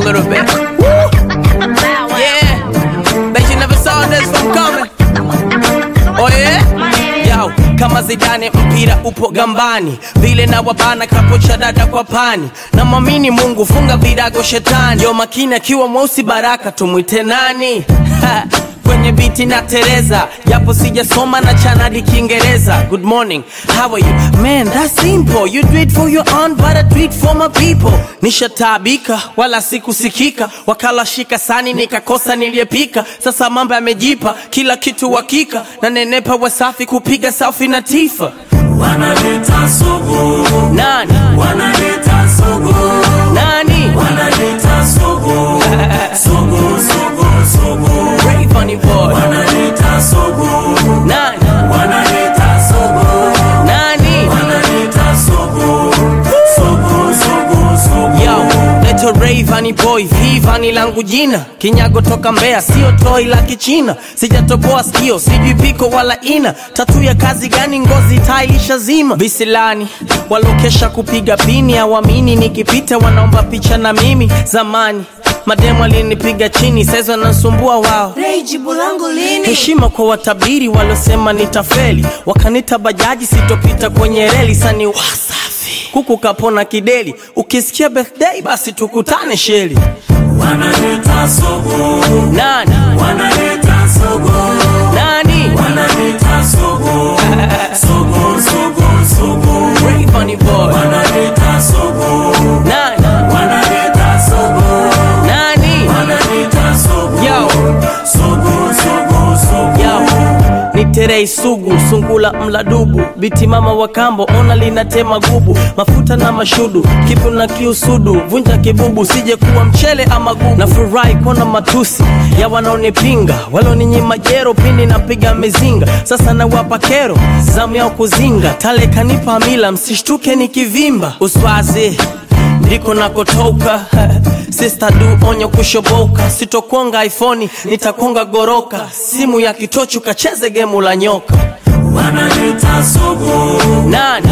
a little bit? Woo! Yeah. Bet you never saw this from coming. Oh yeah? Yo, kama Zidane mpira upo gambani, vile na wabana kapocha dada kwa pani, na mwamini Mungu funga virago shetani, yo makini akiwa mweusi baraka tumwite nani? Kwenye biti na Tereza, japo sijasoma na chanadi Kiingereza. Good morning, how are you? Man, that's simple. You do it for your own, but I do it for my people. Nishataabika wala sikusikika, wakala shika sani nikakosa niliyepika. Sasa mambo yamejipa, kila kitu hakika, na nenepa wasafi kupiga safi na Tifa. Wanaleta sugu, Nani? Ray Boy. Wanaita Nani? Wanaita Nani? Wanaita. Yo, leto Ray Vani Boy, V langu jina, kinyago toka Mbeya, sio toi la Kichina, sijatoboa sikio, sijui piko wala ina, tatu ya kazi gani? Ngozi tailisha zima, bisilani walokesha kupiga pini, awamini nikipita wanaomba picha na mimi. Zamani mademu alinipiga chini, saizi wanasumbua wao. Ray, jibu langu lini? heshima kwa watabiri walosema nitafeli, wakanita bajaji sitopita kwenye reli, sani wasafi. Kuku kapona kideli, ukisikia birthday basi tukutane sheli. Wanaleta sugu, Nani terei sugu sungula mladubu biti mama wa kambo ona linatema gubu. Mafuta na mashudu kipu na kiusudu. Vunja kibubu sije kuwa mchele ama gugu na kuona matusi ya wanaonipinga waloninyima jero pindi napiga mizinga. Sasa nawapa kero zamu yao kuzinga. Tale kanipa mila msishtuke nikivimba uswazi ndiko nakotoka. Sista du onyo kushoboka. Sitokonga iphone nitakonga goroka. Simu ya kitochu kacheze gemu la nyoka. Wanaleta sugu, nani